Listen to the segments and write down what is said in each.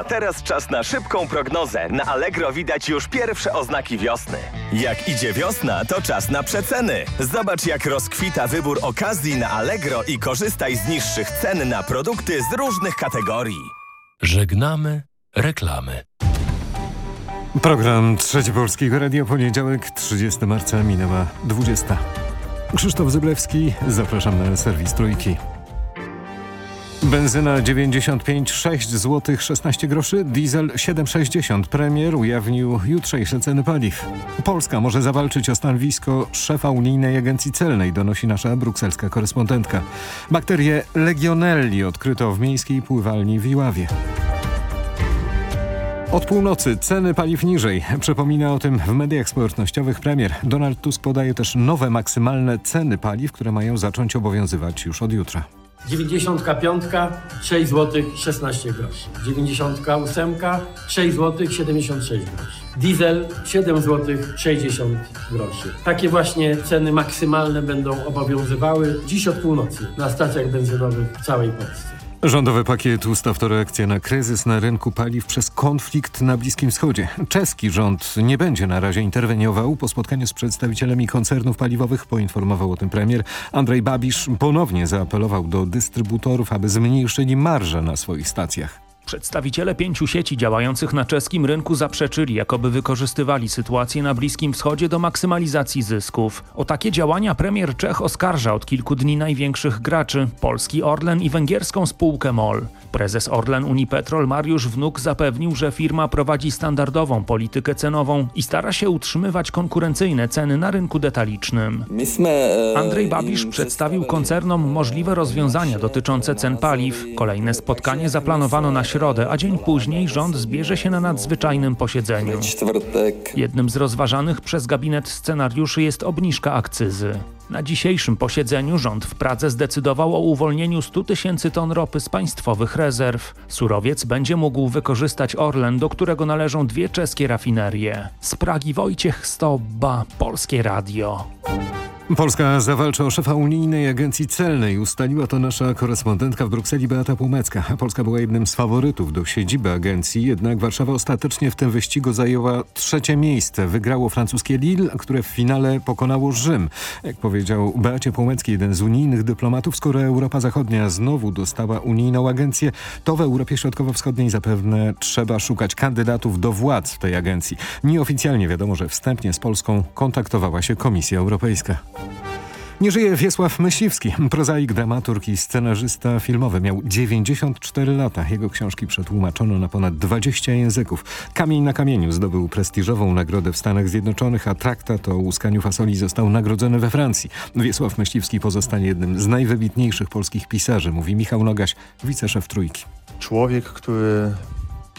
A teraz czas na szybką prognozę. Na Allegro widać już pierwsze oznaki wiosny. Jak idzie wiosna, to czas na przeceny. Zobacz, jak rozkwita wybór okazji na Allegro i korzystaj z niższych cen na produkty z różnych kategorii. Żegnamy reklamy. Program Trzeci Polskiego Radio, poniedziałek, 30 marca, minęła 20. Krzysztof Zyblewski, zapraszam na serwis Trójki. Benzyna 95,6 zł 16 groszy, diesel 7,60. Premier ujawnił jutrzejsze ceny paliw. Polska może zawalczyć o stanowisko szefa Unijnej Agencji Celnej, donosi nasza brukselska korespondentka. Bakterie Legionelli odkryto w miejskiej pływalni w Iławie. Od północy ceny paliw niżej. Przypomina o tym w mediach społecznościowych premier. Donald Tusk podaje też nowe maksymalne ceny paliw, które mają zacząć obowiązywać już od jutra. 95 6 zł 16 groszy. 98 6 zł 76 groszy. Diesel 7 zł 60 groszy. Takie właśnie ceny maksymalne będą obowiązywały dziś od północy na stacjach benzynowych w całej Polsce. Rządowy pakiet ustaw to reakcja na kryzys na rynku paliw przez konflikt na Bliskim Wschodzie. Czeski rząd nie będzie na razie interweniował. Po spotkaniu z przedstawicielami koncernów paliwowych poinformował o tym premier. Andrzej Babisz ponownie zaapelował do dystrybutorów, aby zmniejszyli marże na swoich stacjach. Przedstawiciele pięciu sieci działających na czeskim rynku zaprzeczyli, jakoby wykorzystywali sytuację na Bliskim Wschodzie do maksymalizacji zysków. O takie działania premier Czech oskarża od kilku dni największych graczy polski Orlen i węgierską spółkę MOL. Prezes Orlen Unipetrol Mariusz Wnuk zapewnił, że firma prowadzi standardową politykę cenową i stara się utrzymywać konkurencyjne ceny na rynku detalicznym. Andrzej Babisz przedstawił koncernom możliwe rozwiązania dotyczące cen paliw. Kolejne spotkanie zaplanowano na środę, a dzień później rząd zbierze się na nadzwyczajnym posiedzeniu. Jednym z rozważanych przez gabinet scenariuszy jest obniżka akcyzy. Na dzisiejszym posiedzeniu rząd w Pradze zdecydował o uwolnieniu 100 tysięcy ton ropy z państwowych rezerw. Surowiec będzie mógł wykorzystać Orlen, do którego należą dwie czeskie rafinerie. Z Pragi Wojciech Stobba, Polskie Radio. Polska zawalczy o szefa Unijnej Agencji Celnej. Ustaliła to nasza korespondentka w Brukseli Beata Półmecka. Polska była jednym z faworytów do siedziby agencji, jednak Warszawa ostatecznie w tym wyścigu zajęła trzecie miejsce. Wygrało francuskie Lille, które w finale pokonało Rzym. Jak powiedział Beacie Półmeckiej, jeden z unijnych dyplomatów, skoro Europa Zachodnia znowu dostała unijną agencję, to w Europie Środkowo-Wschodniej zapewne trzeba szukać kandydatów do władz w tej agencji. Nieoficjalnie wiadomo, że wstępnie z Polską kontaktowała się Komisja Europejska. Nie żyje Wiesław Myśliwski, prozaik, dramaturg i scenarzysta filmowy. Miał 94 lata. Jego książki przetłumaczono na ponad 20 języków. Kamień na kamieniu zdobył prestiżową nagrodę w Stanach Zjednoczonych, a traktat o łuskaniu fasoli został nagrodzony we Francji. Wiesław Myśliwski pozostanie jednym z najwybitniejszych polskich pisarzy, mówi Michał Nogaś, wiceszef Trójki. Człowiek, który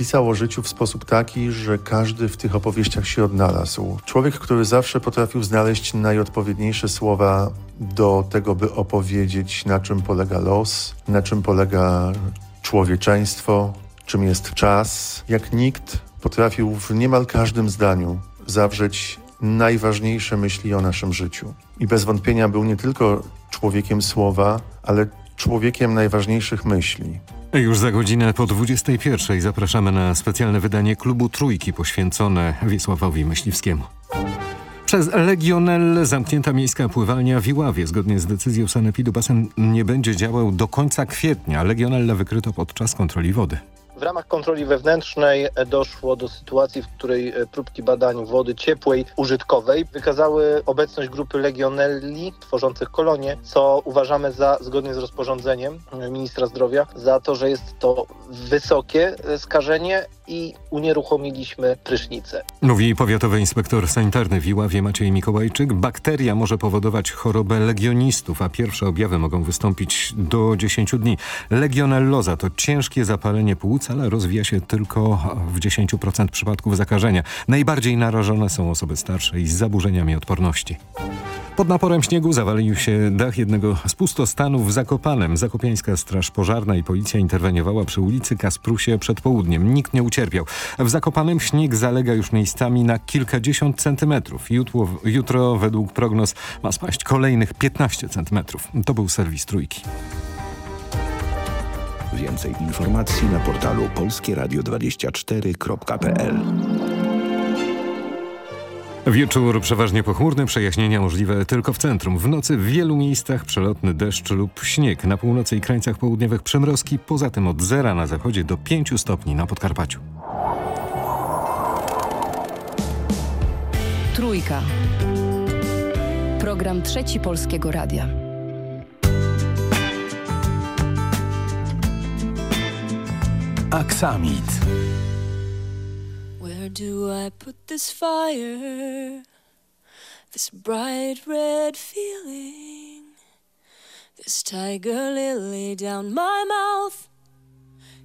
pisał o życiu w sposób taki, że każdy w tych opowieściach się odnalazł. Człowiek, który zawsze potrafił znaleźć najodpowiedniejsze słowa do tego, by opowiedzieć, na czym polega los, na czym polega człowieczeństwo, czym jest czas. Jak nikt potrafił w niemal każdym zdaniu zawrzeć najważniejsze myśli o naszym życiu. I bez wątpienia był nie tylko człowiekiem słowa, ale człowiekiem najważniejszych myśli. Już za godzinę po 21 zapraszamy na specjalne wydanie Klubu Trójki poświęcone Wiesławowi Myśliwskiemu. Przez Legionellę zamknięta miejska pływalnia w Iławie. Zgodnie z decyzją sanepidu basen nie będzie działał do końca kwietnia. Legionellę wykryto podczas kontroli wody. W ramach kontroli wewnętrznej doszło do sytuacji, w której próbki badań wody ciepłej użytkowej wykazały obecność grupy Legionelli tworzących kolonie, co uważamy za, zgodnie z rozporządzeniem ministra zdrowia, za to, że jest to wysokie skażenie i unieruchomiliśmy prysznice. Mówi powiatowy inspektor sanitarny w Iławie Maciej Mikołajczyk. Bakteria może powodować chorobę legionistów, a pierwsze objawy mogą wystąpić do 10 dni. Legionelloza to ciężkie zapalenie płuc, ale rozwija się tylko w 10% przypadków zakażenia. Najbardziej narażone są osoby starsze i z zaburzeniami odporności. Pod naporem śniegu zawalił się dach jednego z pustostanów w Zakopanem. Zakopiańska Straż Pożarna i policja interweniowała przy ulicy Kasprusie przed południem. Nikt nie ucierpiał. W Zakopanem śnieg zalega już miejscami na kilkadziesiąt centymetrów. Jutro, jutro według prognoz ma spaść kolejnych 15 centymetrów. To był serwis Trójki. Więcej informacji na portalu polskieradio24.pl Wieczór przeważnie pochmurny, przejaśnienia możliwe tylko w centrum. W nocy w wielu miejscach przelotny deszcz lub śnieg. Na północy i krańcach południowych przymrozki, poza tym od zera na zachodzie do 5 stopni na Podkarpaciu. Trójka. Program Trzeci Polskiego Radia. Aksamit. Where do I put this fire? This bright red feeling. This tiger lily down my mouth.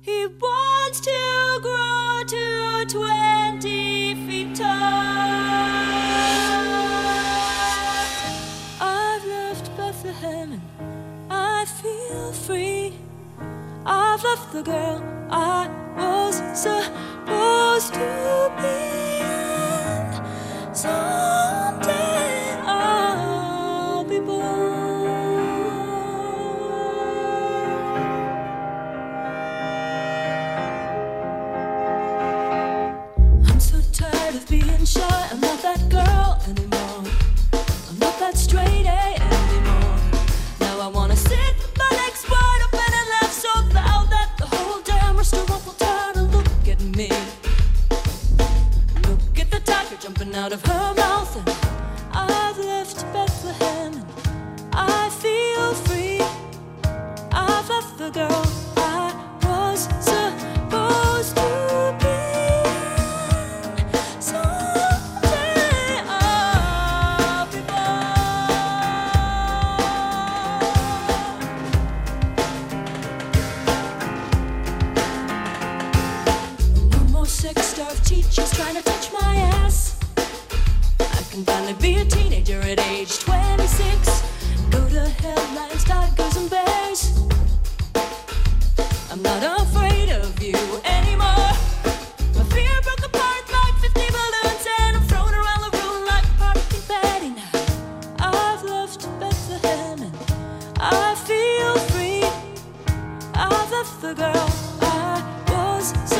He wants to grow to 20 feet tall. I've left Bethlehem and I feel free. I've left the girl I was supposed to be. And someday I'll be born. I'm so tired of being shy. I'm not that girl anymore. I'm not that straight out of her mouth, and I've left Bethlehem, and I feel free. I've left the girl I was supposed to finally be a teenager at age 26. Go to headlines, tigers and bears. I'm not afraid of you anymore. My fear broke apart like 50 balloons, and I'm thrown around the room like party I've left Bethlehem I feel free. I've left the girl I was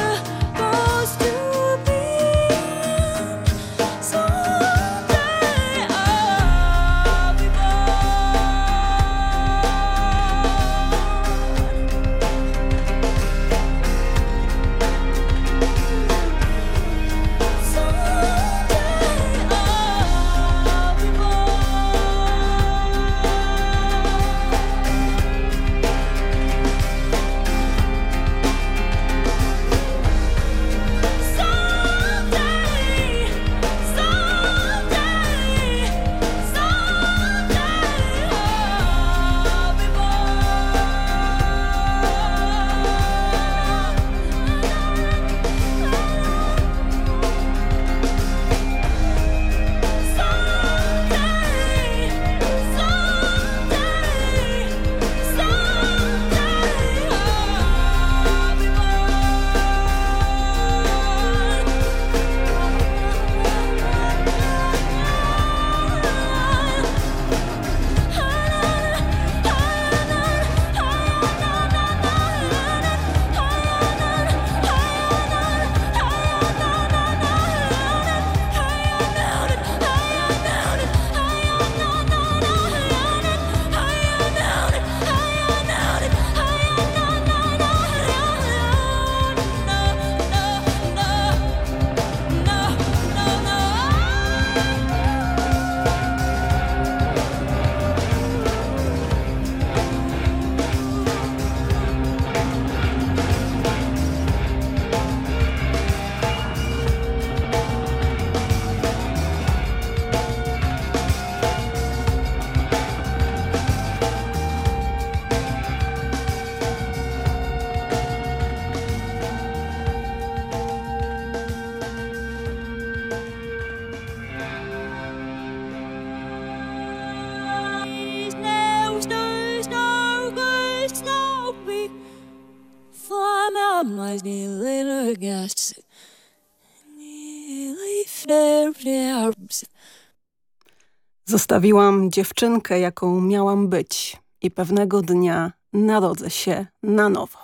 Zostawiłam dziewczynkę, jaką miałam być i pewnego dnia narodzę się na nowo.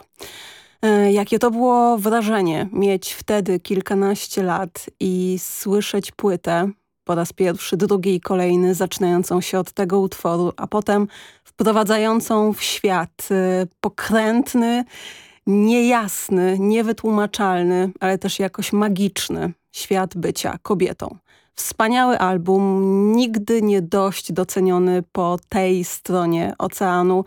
E, Jakie to było wrażenie mieć wtedy kilkanaście lat i słyszeć płytę po raz pierwszy, drugi i kolejny, zaczynającą się od tego utworu, a potem wprowadzającą w świat e, pokrętny, niejasny, niewytłumaczalny, ale też jakoś magiczny świat bycia kobietą. Wspaniały album, nigdy nie dość doceniony po tej stronie oceanu.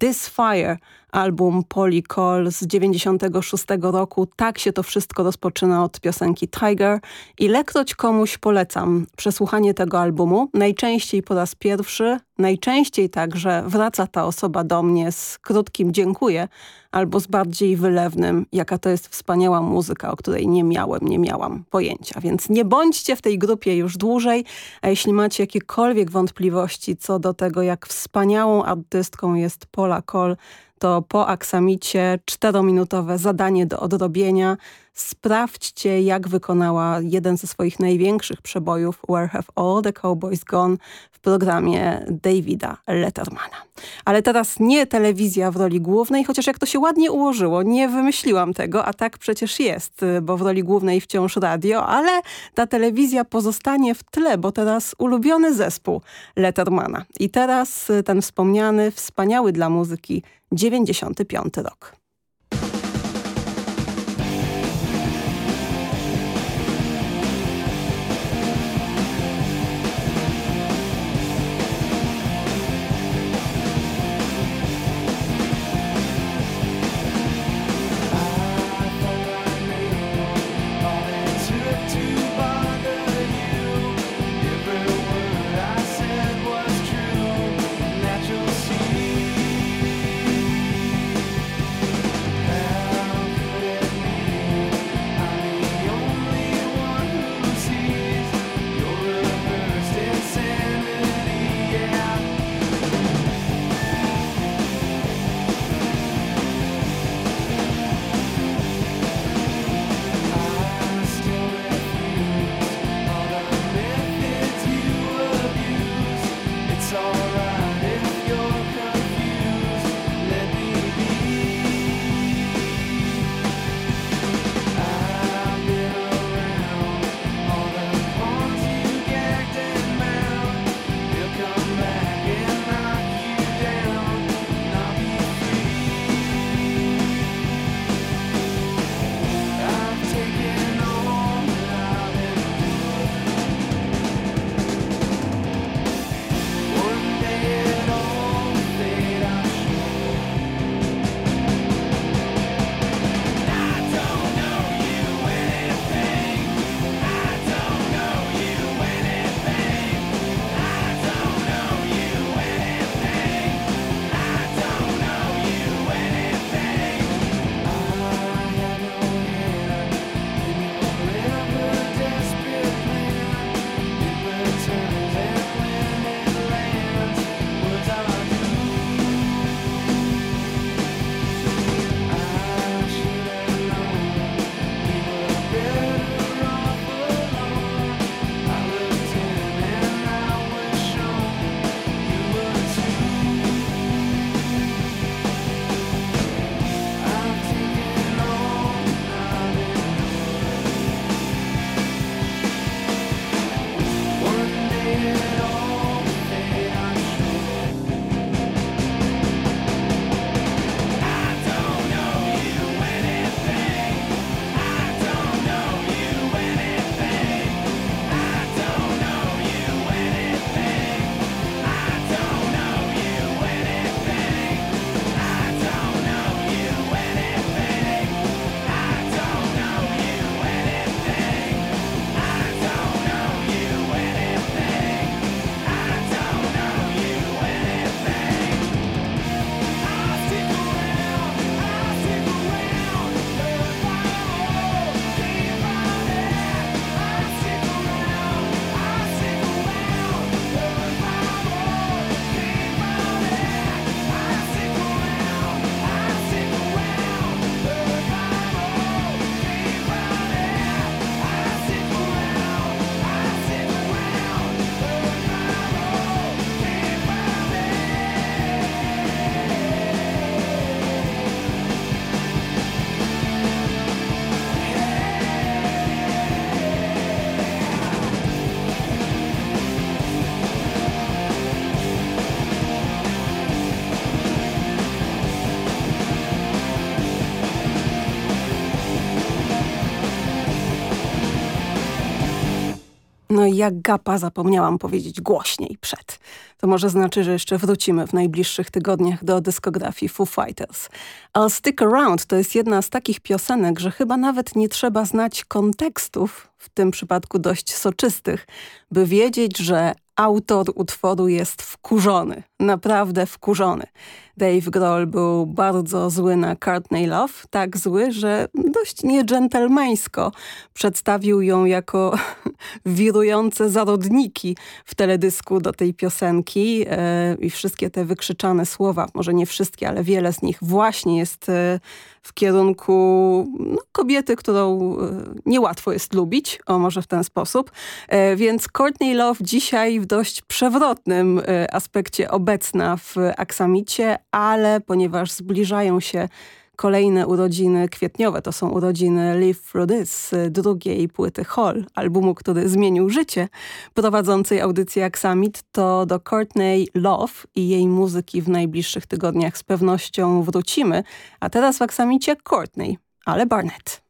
This Fire, album Polly Cole z 96 roku. Tak się to wszystko rozpoczyna od piosenki Tiger. Ilekroć komuś polecam przesłuchanie tego albumu, najczęściej po raz pierwszy, najczęściej także wraca ta osoba do mnie z krótkim dziękuję albo z bardziej wylewnym, jaka to jest wspaniała muzyka, o której nie miałem, nie miałam pojęcia. Więc nie bądźcie w tej grupie już dłużej, a jeśli macie jakiekolwiek wątpliwości co do tego, jak wspaniałą artystką jest Paula Cole, to po aksamicie czterominutowe zadanie do odrobienia. Sprawdźcie, jak wykonała jeden ze swoich największych przebojów Where Have All the Cowboys Gone w programie Davida Lettermana. Ale teraz nie telewizja w roli głównej, chociaż jak to się ładnie ułożyło, nie wymyśliłam tego, a tak przecież jest, bo w roli głównej wciąż radio, ale ta telewizja pozostanie w tle, bo teraz ulubiony zespół Lettermana. I teraz ten wspomniany, wspaniały dla muzyki 95 rok. No i jak gapa zapomniałam powiedzieć głośniej przed. To może znaczy, że jeszcze wrócimy w najbliższych tygodniach do dyskografii Foo Fighters. I'll Stick Around to jest jedna z takich piosenek, że chyba nawet nie trzeba znać kontekstów, w tym przypadku dość soczystych, by wiedzieć, że autor utworu jest wkurzony, naprawdę wkurzony. Dave Grohl był bardzo zły na Courtney Love, tak zły, że dość niedżentelmeńsko przedstawił ją jako wirujące zarodniki w teledysku do tej piosenki e, i wszystkie te wykrzyczane słowa, może nie wszystkie, ale wiele z nich właśnie jest e, w kierunku no, kobiety, którą e, niełatwo jest lubić, o może w ten sposób. E, więc Courtney Love dzisiaj w dość przewrotnym e, aspekcie obecna w Aksamicie, ale ponieważ zbliżają się kolejne urodziny kwietniowe, to są urodziny Live Through This, drugiej płyty Hall, albumu, który zmienił życie prowadzącej audycję Aksamit, to do Courtney Love i jej muzyki w najbliższych tygodniach z pewnością wrócimy. A teraz w Aksamicie Courtney, ale Barnett.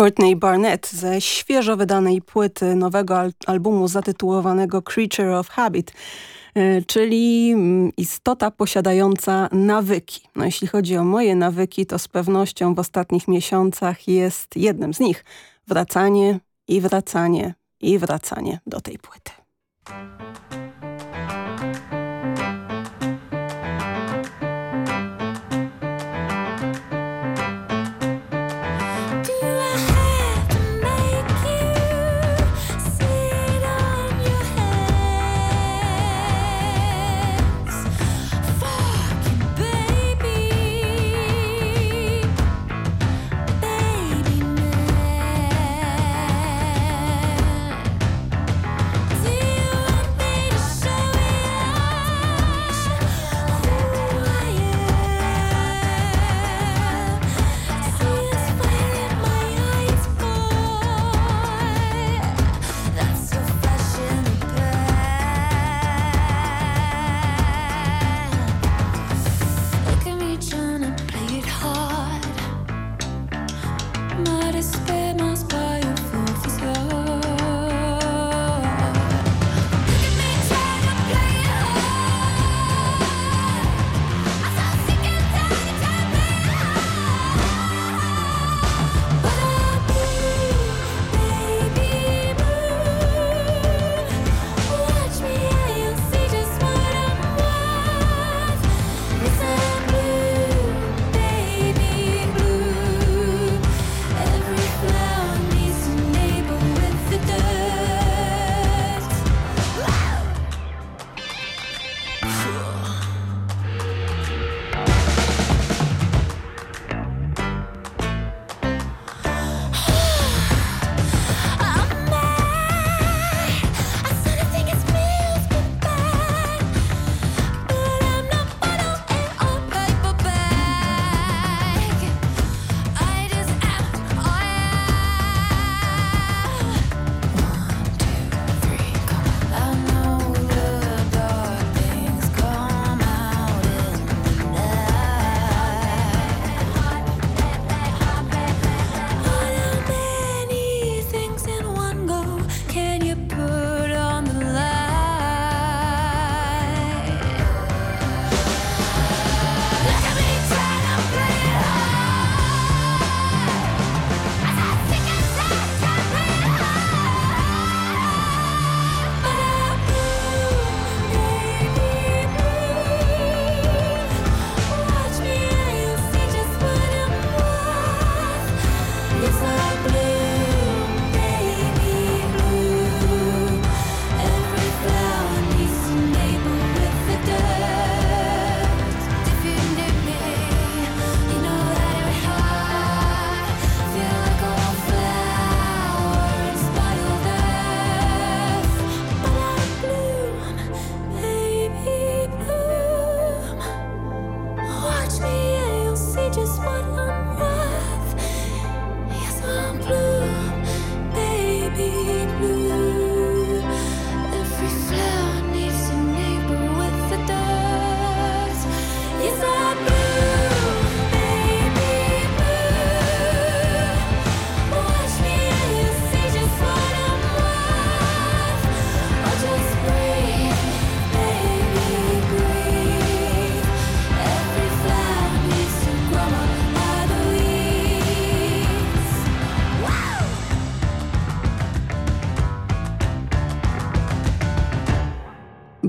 Courtney Barnett ze świeżo wydanej płyty nowego al albumu zatytułowanego Creature of Habit, y, czyli mm, istota posiadająca nawyki. No jeśli chodzi o moje nawyki, to z pewnością w ostatnich miesiącach jest jednym z nich wracanie i wracanie i wracanie do tej płyty.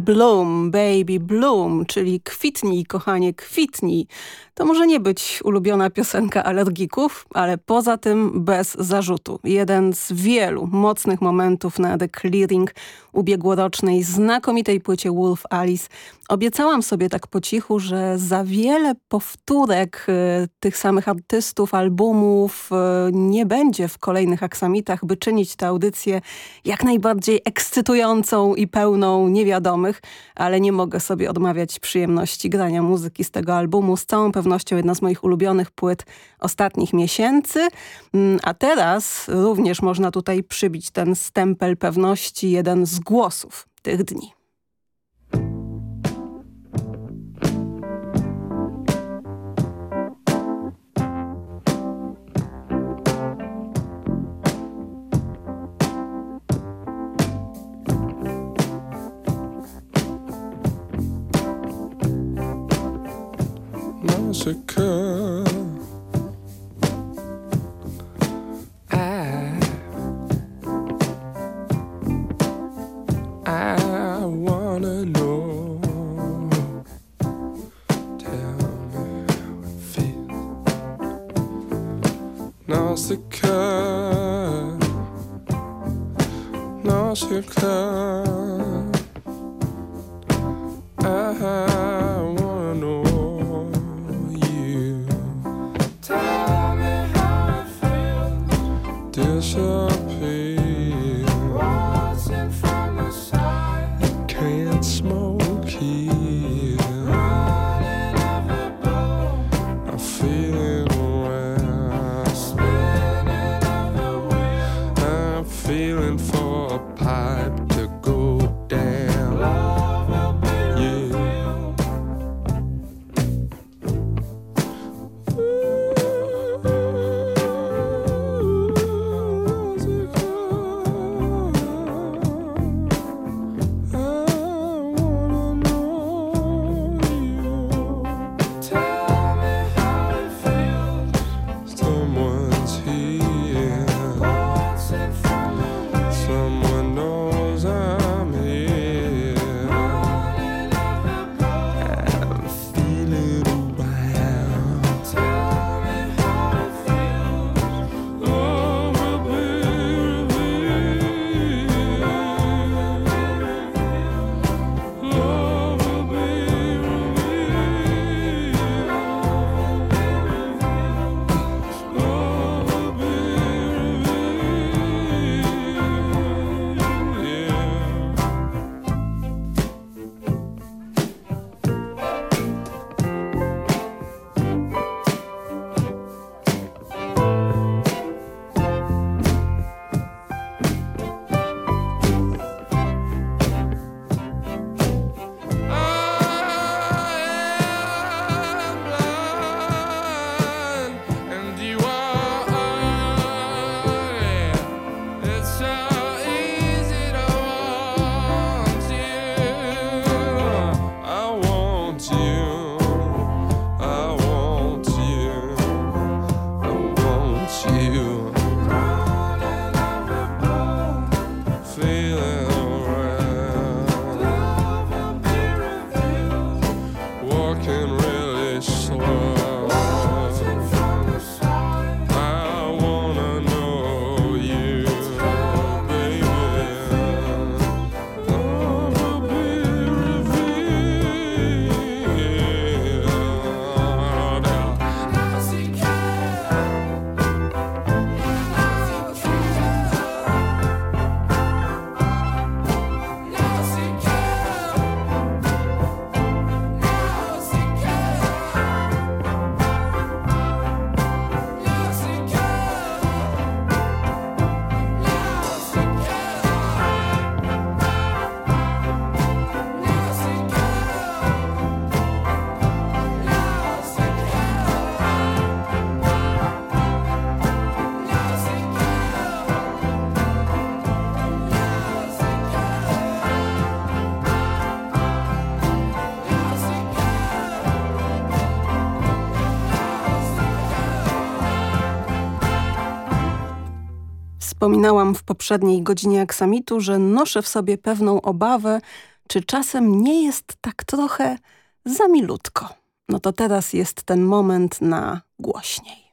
Bloom, baby bloom, czyli kwitnij, kochanie, kwitnij. To może nie być ulubiona piosenka alergików, ale poza tym bez zarzutu. Jeden z wielu mocnych momentów na The Clearing ubiegłorocznej znakomitej płycie Wolf Alice. Obiecałam sobie tak po cichu, że za wiele powtórek y, tych samych artystów, albumów y, nie będzie w kolejnych aksamitach, by czynić tę audycję jak najbardziej ekscytującą i pełną niewiadomych, ale nie mogę sobie odmawiać przyjemności grania muzyki z tego albumu. Z całą pewnością jedna z moich ulubionych płyt ostatnich miesięcy. Mm, A teraz również można tutaj przybić ten stempel pewności, jeden z głosów tych dni. Jessica. Wspominałam w poprzedniej godzinie aksamitu, że noszę w sobie pewną obawę, czy czasem nie jest tak trochę za milutko. No to teraz jest ten moment na głośniej.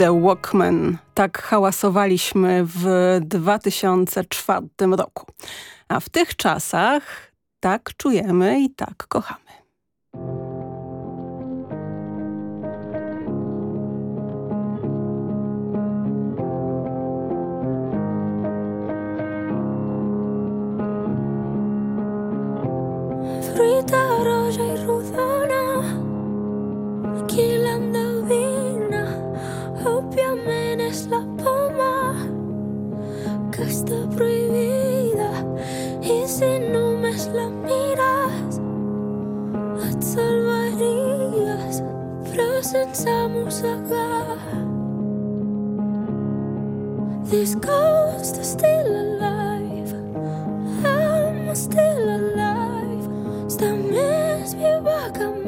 The Walkman. Tak hałasowaliśmy w 2004 roku. A w tych czasach tak czujemy i tak kochamy. Fruita roja y sensamu sågar This ghost is still alive. I'm still alive. Still makes me welcome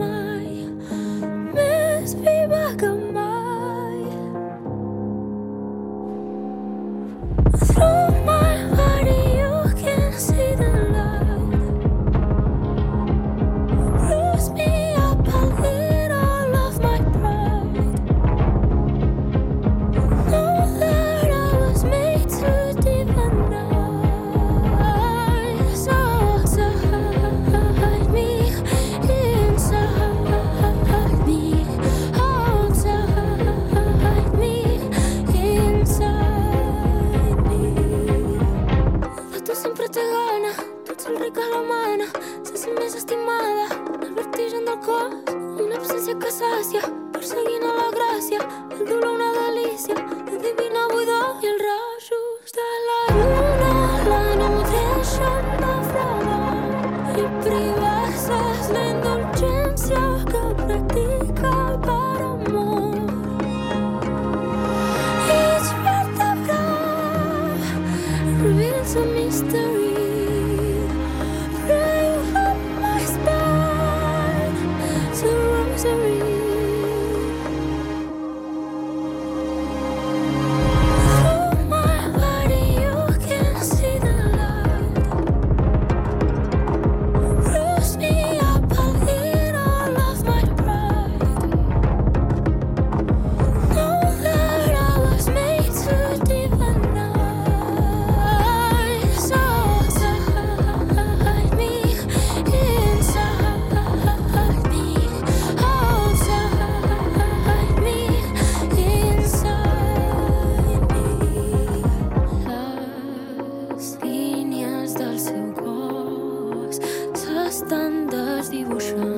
seu cos s'estan desdibuixant.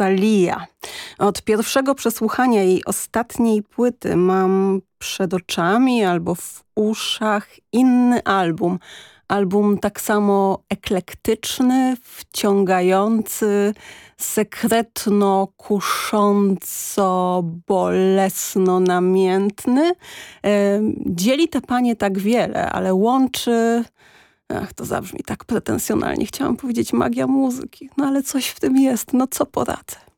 Rosalia. Od pierwszego przesłuchania jej ostatniej płyty mam przed oczami albo w uszach inny album. Album tak samo eklektyczny, wciągający, sekretno, kusząco, bolesno, namiętny. E, dzieli te panie tak wiele, ale łączy Ach, to zabrzmi tak pretensjonalnie. Chciałam powiedzieć magia muzyki, no ale coś w tym jest, no co poradzę.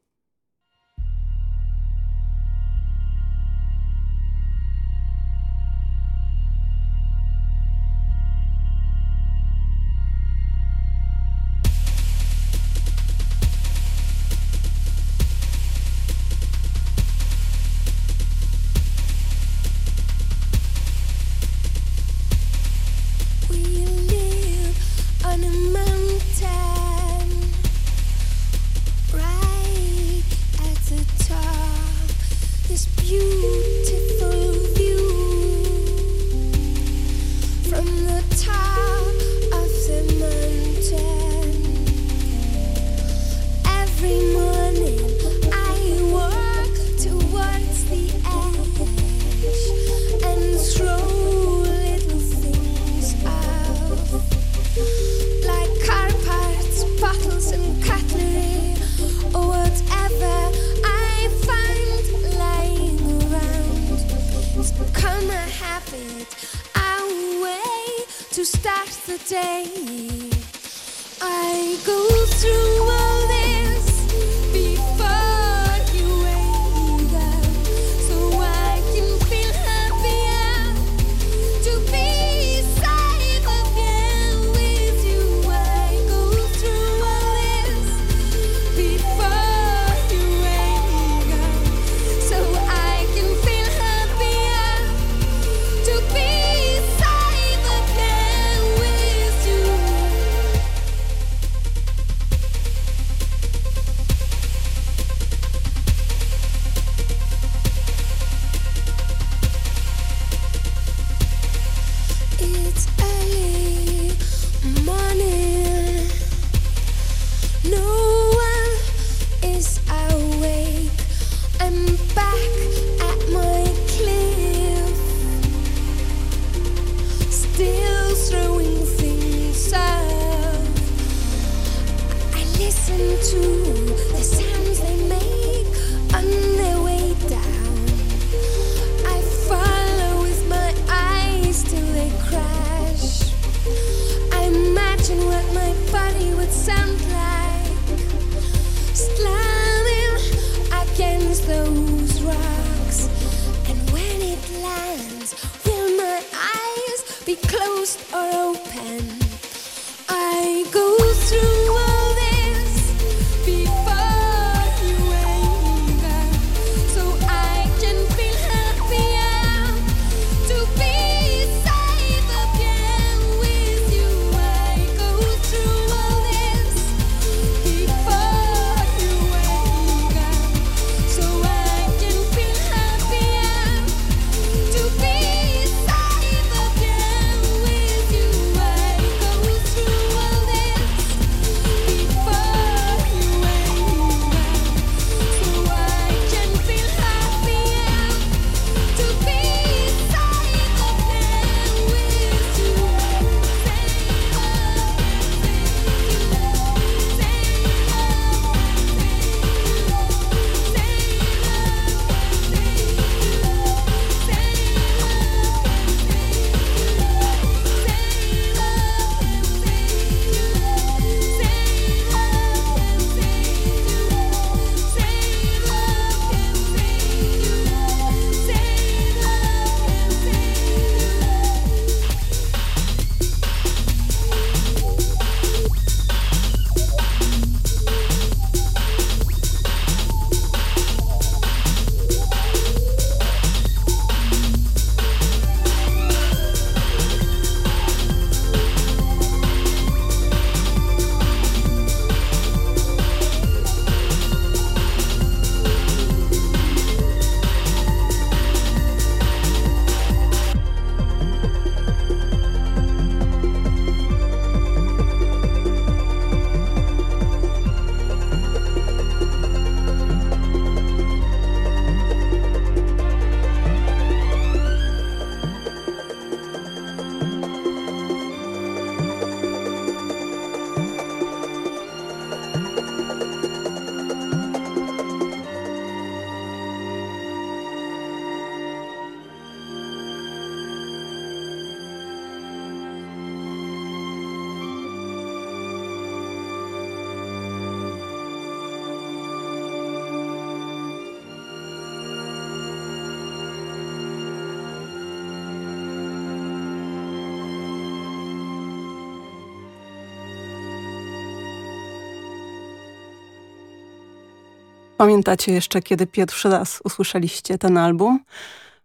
Pamiętacie jeszcze, kiedy pierwszy raz usłyszeliście ten album?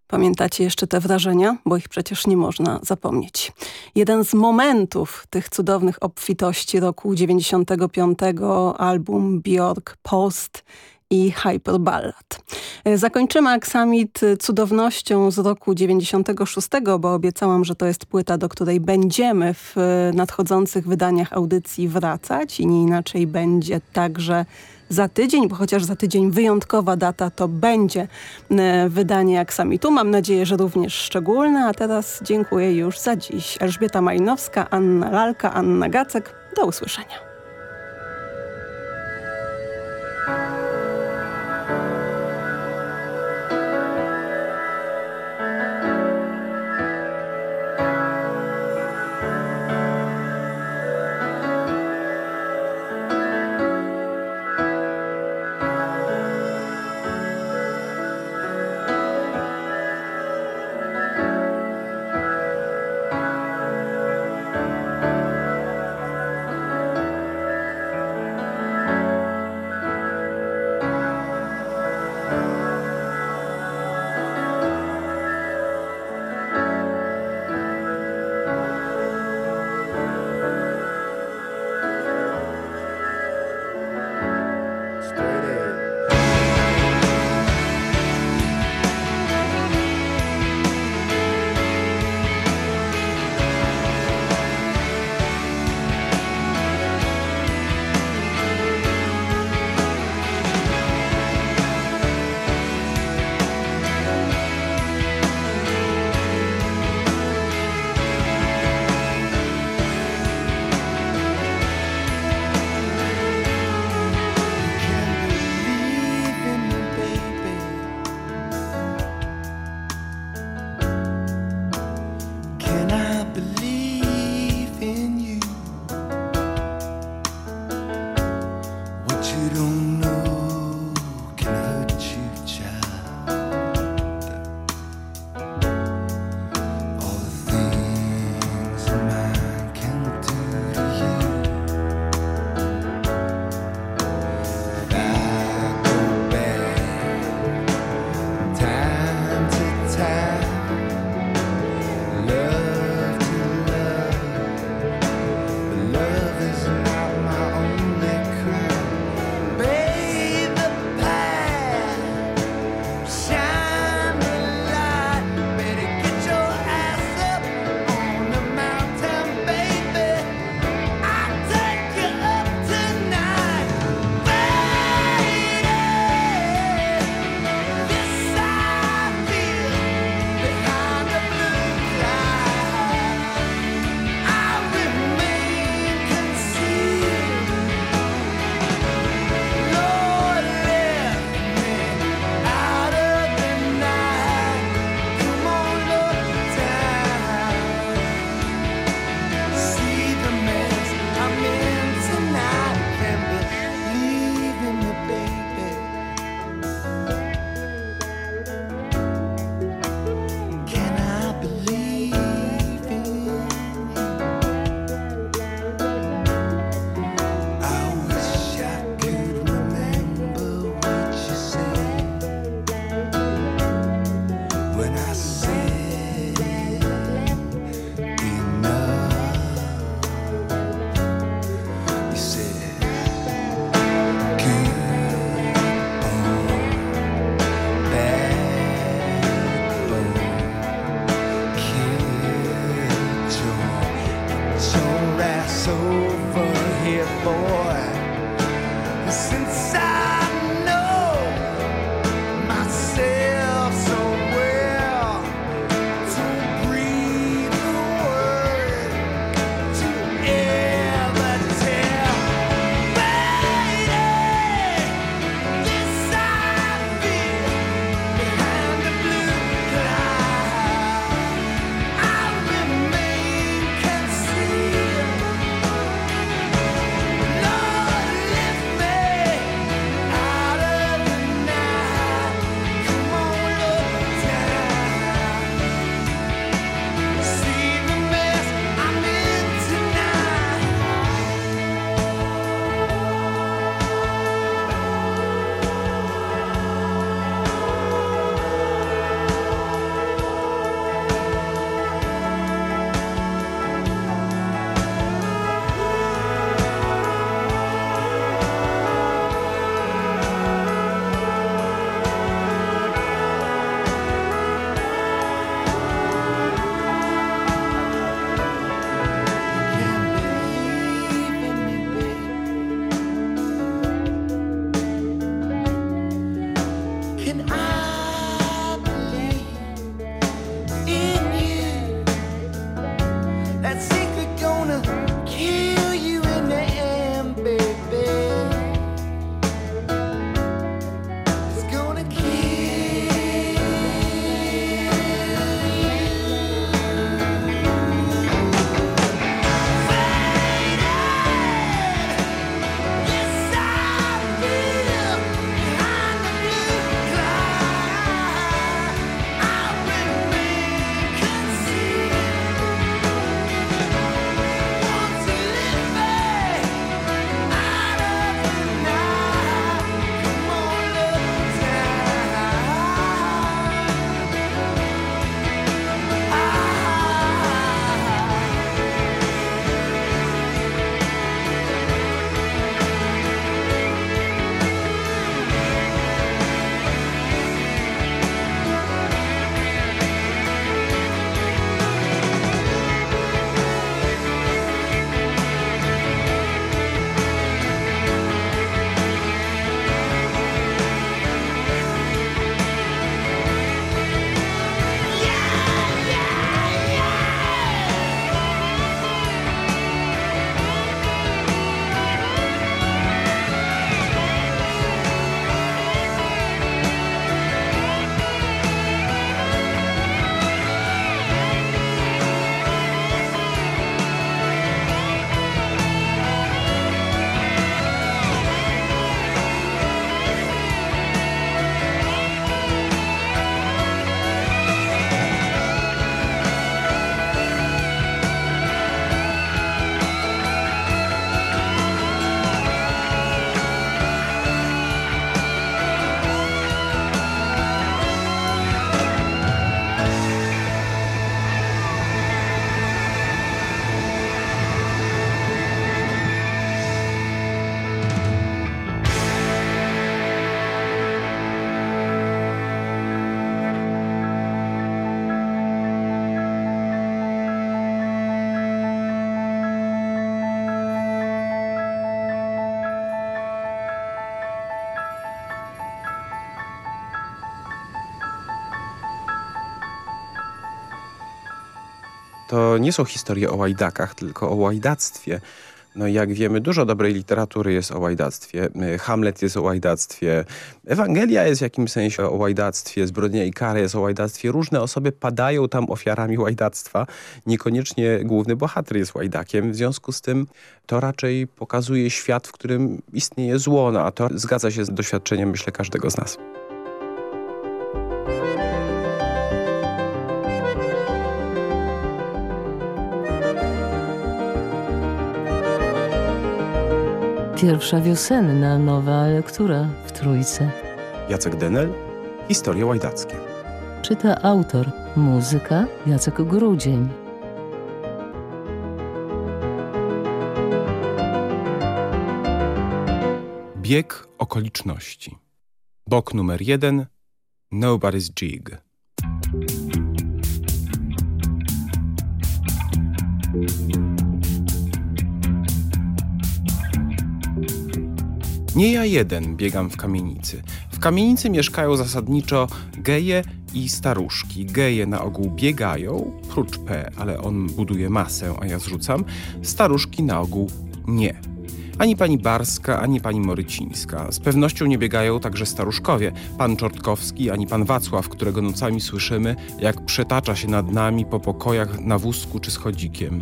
Pamiętacie jeszcze te wrażenia? Bo ich przecież nie można zapomnieć. Jeden z momentów tych cudownych obfitości roku 95, album Björk Post i Hyperballad. Zakończymy aksamit cudownością z roku 96, bo obiecałam, że to jest płyta, do której będziemy w nadchodzących wydaniach audycji wracać i nie inaczej będzie także za tydzień, bo chociaż za tydzień wyjątkowa data to będzie e, wydanie jak sami tu Mam nadzieję, że również szczególne, a teraz dziękuję już za dziś. Elżbieta Malinowska, Anna Lalka, Anna Gacek. Do usłyszenia. your ass over here, boy. Since I to nie są historie o łajdakach, tylko o łajdactwie. No jak wiemy, dużo dobrej literatury jest o łajdactwie. Hamlet jest o łajdactwie. Ewangelia jest w jakimś sensie o łajdactwie. Zbrodnia i kara jest o łajdactwie. Różne osoby padają tam ofiarami łajdactwa. Niekoniecznie główny bohater jest łajdakiem. W związku z tym to raczej pokazuje świat, w którym istnieje zło. No, a to zgadza się z doświadczeniem, myślę, każdego z nas. Pierwsza wiosenna nowa lektura w Trójce. Jacek Denel, Historie łajdackie. Czyta autor, muzyka Jacek Grudzień. Bieg okoliczności. Bok numer jeden. Nobody's Jig. Nie ja jeden biegam w kamienicy. W kamienicy mieszkają zasadniczo geje i staruszki. Geje na ogół biegają, prócz P, ale on buduje masę, a ja zrzucam. Staruszki na ogół nie. Ani pani Barska, ani pani Morycińska. Z pewnością nie biegają także staruszkowie. Pan Czortkowski, ani pan Wacław, którego nocami słyszymy, jak przetacza się nad nami po pokojach na wózku czy schodzikiem.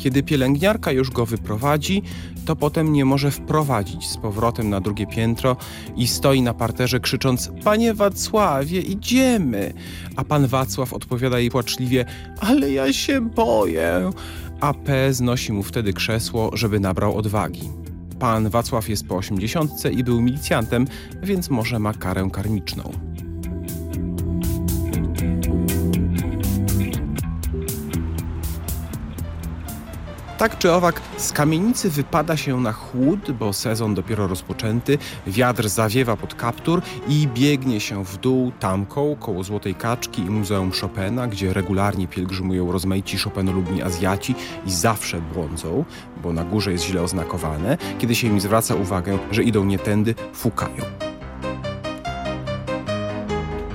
Kiedy pielęgniarka już go wyprowadzi, to potem nie może wprowadzić z powrotem na drugie piętro i stoi na parterze krzycząc Panie Wacławie, idziemy! A pan Wacław odpowiada jej płaczliwie Ale ja się boję! A P znosi mu wtedy krzesło, żeby nabrał odwagi. Pan Wacław jest po osiemdziesiątce i był milicjantem, więc może ma karę karniczną. Tak czy owak, z kamienicy wypada się na chłód, bo sezon dopiero rozpoczęty, wiatr zawiewa pod kaptur i biegnie się w dół tamką koło Złotej Kaczki i Muzeum Chopina, gdzie regularnie pielgrzymują rozmaici Chopinolubni Azjaci i zawsze błądzą, bo na górze jest źle oznakowane. Kiedy się im zwraca uwagę, że idą nie tędy, fukają.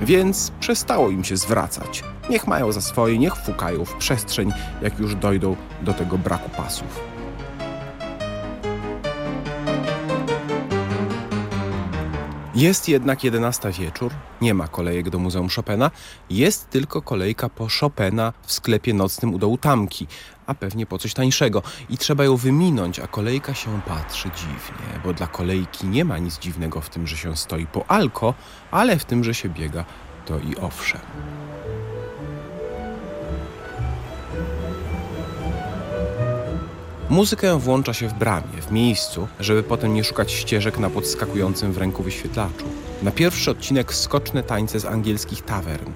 Więc przestało im się zwracać. Niech mają za swoje, niech fukają w przestrzeń, jak już dojdą do tego braku pasów. Jest jednak 11 wieczór, nie ma kolejek do Muzeum Chopina, jest tylko kolejka po Chopina w sklepie nocnym u dołu Tamki, a pewnie po coś tańszego. I trzeba ją wyminąć, a kolejka się patrzy dziwnie, bo dla kolejki nie ma nic dziwnego w tym, że się stoi po alko, ale w tym, że się biega, to i owszem. Muzykę włącza się w bramie, w miejscu, żeby potem nie szukać ścieżek na podskakującym w ręku wyświetlaczu. Na pierwszy odcinek skoczne tańce z angielskich tawern.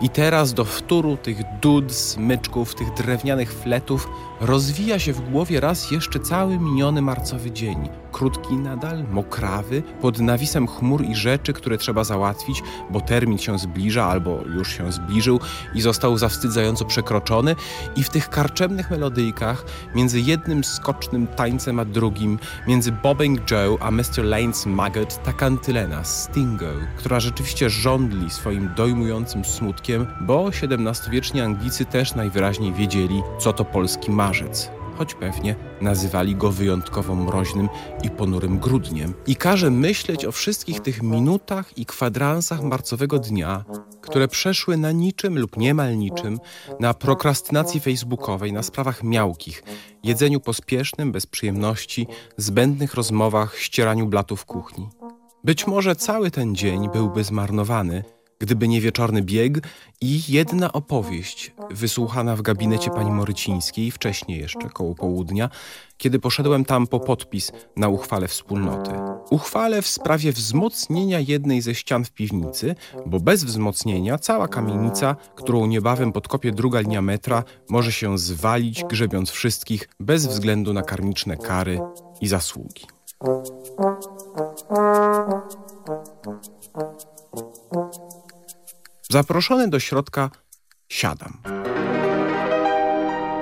I teraz do wtóru tych dud, smyczków, tych drewnianych fletów rozwija się w głowie raz jeszcze cały miniony marcowy dzień. Krótki nadal, mokrawy, pod nawisem chmur i rzeczy, które trzeba załatwić, bo termin się zbliża albo już się zbliżył i został zawstydzająco przekroczony. I w tych karczemnych melodyjkach, między jednym skocznym tańcem a drugim, między Bobbing Joe a Mr. Lane's Maggot, ta kantylena, Stingo, która rzeczywiście żądli swoim dojmującym smutkiem, bo XVII-wieczni Anglicy też najwyraźniej wiedzieli, co to polski marzec choć pewnie nazywali go wyjątkowo mroźnym i ponurym grudniem. I każe myśleć o wszystkich tych minutach i kwadransach marcowego dnia, które przeszły na niczym lub niemal niczym, na prokrastynacji facebookowej, na sprawach miałkich, jedzeniu pospiesznym, bez przyjemności, zbędnych rozmowach, ścieraniu blatów w kuchni. Być może cały ten dzień byłby zmarnowany, gdyby nie wieczorny bieg i jedna opowieść wysłuchana w gabinecie pani Morycińskiej, wcześniej jeszcze, koło południa, kiedy poszedłem tam po podpis na uchwale wspólnoty. Uchwale w sprawie wzmocnienia jednej ze ścian w piwnicy, bo bez wzmocnienia cała kamienica, którą niebawem podkopie druga linia metra, może się zwalić, grzebiąc wszystkich, bez względu na karmiczne kary i zasługi. Zaproszony do środka, siadam.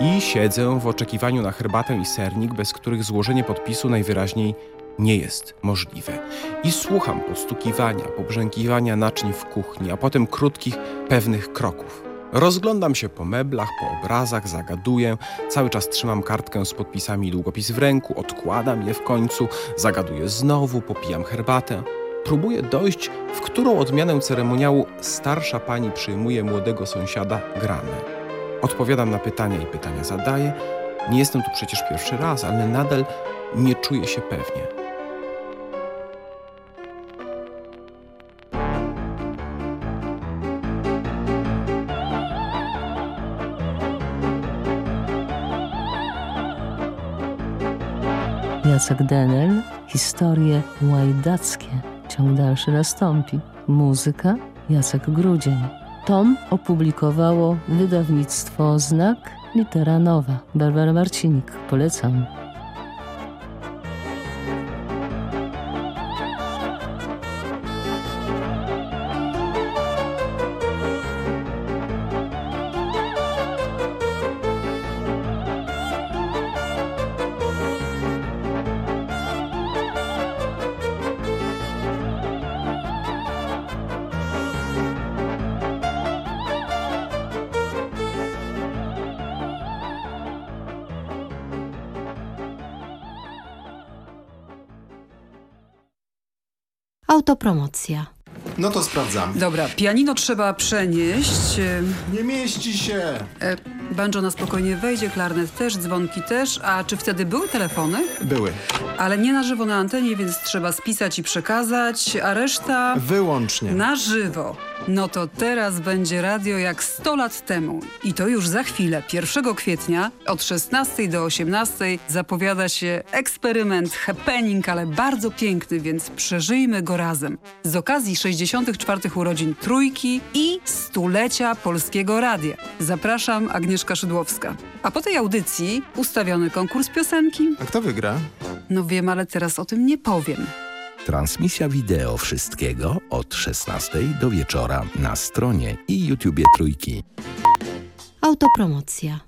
I siedzę w oczekiwaniu na herbatę i sernik, bez których złożenie podpisu najwyraźniej nie jest możliwe. I słucham podstukiwania, pobrzękiwania naczyń w kuchni, a potem krótkich, pewnych kroków. Rozglądam się po meblach, po obrazach, zagaduję, cały czas trzymam kartkę z podpisami i długopis w ręku, odkładam je w końcu, zagaduję znowu, popijam herbatę. Próbuję dojść, w którą odmianę ceremoniału starsza pani przyjmuje młodego sąsiada gramy. Odpowiadam na pytania i pytania zadaję. Nie jestem tu przecież pierwszy raz, ale nadal nie czuję się pewnie. Jacek Denel, historie łajdackie. Ciąg dalszy nastąpi. Muzyka Jacek Grudzień. Tom opublikowało wydawnictwo Znak Litera Nowa. Barbara Marcinik. Polecam. Autopromocja. No to sprawdzamy. Dobra, pianino trzeba przenieść. Nie mieści się. E, banjo na spokojnie wejdzie, klarnet też, dzwonki też. A czy wtedy były telefony? Były. Ale nie na żywo na antenie, więc trzeba spisać i przekazać, a reszta... Wyłącznie. Na żywo. No to teraz będzie radio jak 100 lat temu. I to już za chwilę, 1 kwietnia od 16 do 18 zapowiada się eksperyment, happening, ale bardzo piękny, więc przeżyjmy go razem. Z okazji 64 urodzin Trójki i stulecia Polskiego Radia. Zapraszam, Agnieszka Szydłowska. A po tej audycji ustawiony konkurs piosenki. A kto wygra? No wiem, ale teraz o tym nie powiem. Transmisja wideo wszystkiego od 16 do wieczora na stronie i YouTubie Trójki. Autopromocja.